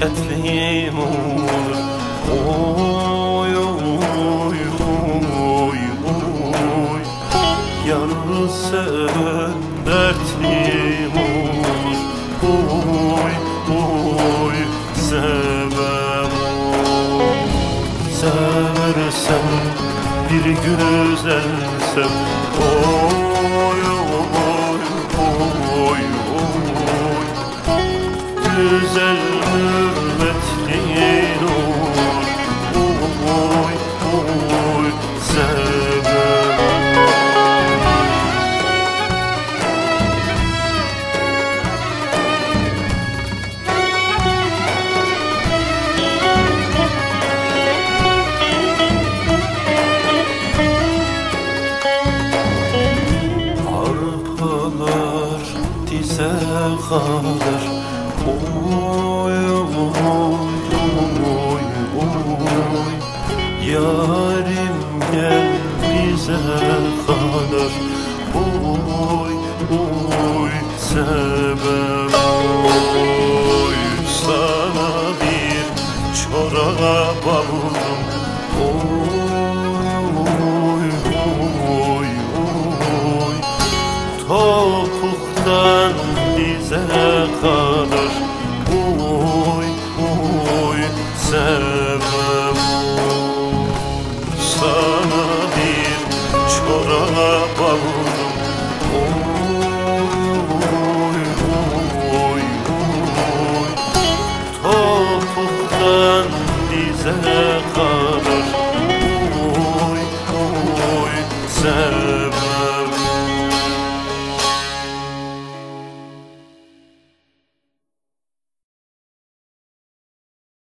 ketlim olur. Oy oy oy oy. Yar seven dertlim olur. Oy oy sevem oy Seversem bir güzelsem Oy Güzel mürvetliğin olur Oy oy sevmem Arpalar dize kadar Oy oy oy oy Yarim sebep Oy sana bir çorap aldım bize kalır Oy oy sen